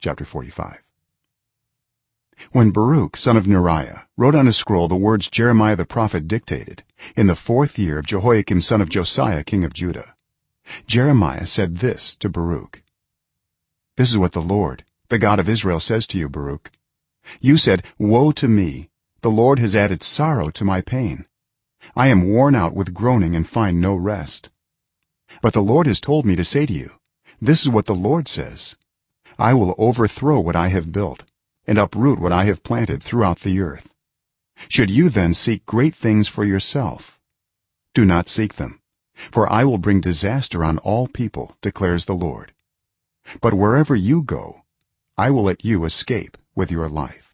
chapter 45 when baruch son of neriah wrote on a scroll the words jeremiah the prophet dictated in the 4th year of jehoiakim son of josiah king of judah jeremiah said this to baruch. This is what the lord the god of israel says to you baruch. You said woe to me! The lord has added sorrow to my pain. I am worn out with groaning and find no rest. But the lord has told me to say to you this is what the lord says i will overthrow what i have built and uproot what i have planted throughout the earth. Should you then seek great things for yourself do not seek them for i will bring disaster on all people declares the lord. But wherever you go i will let you escape with your life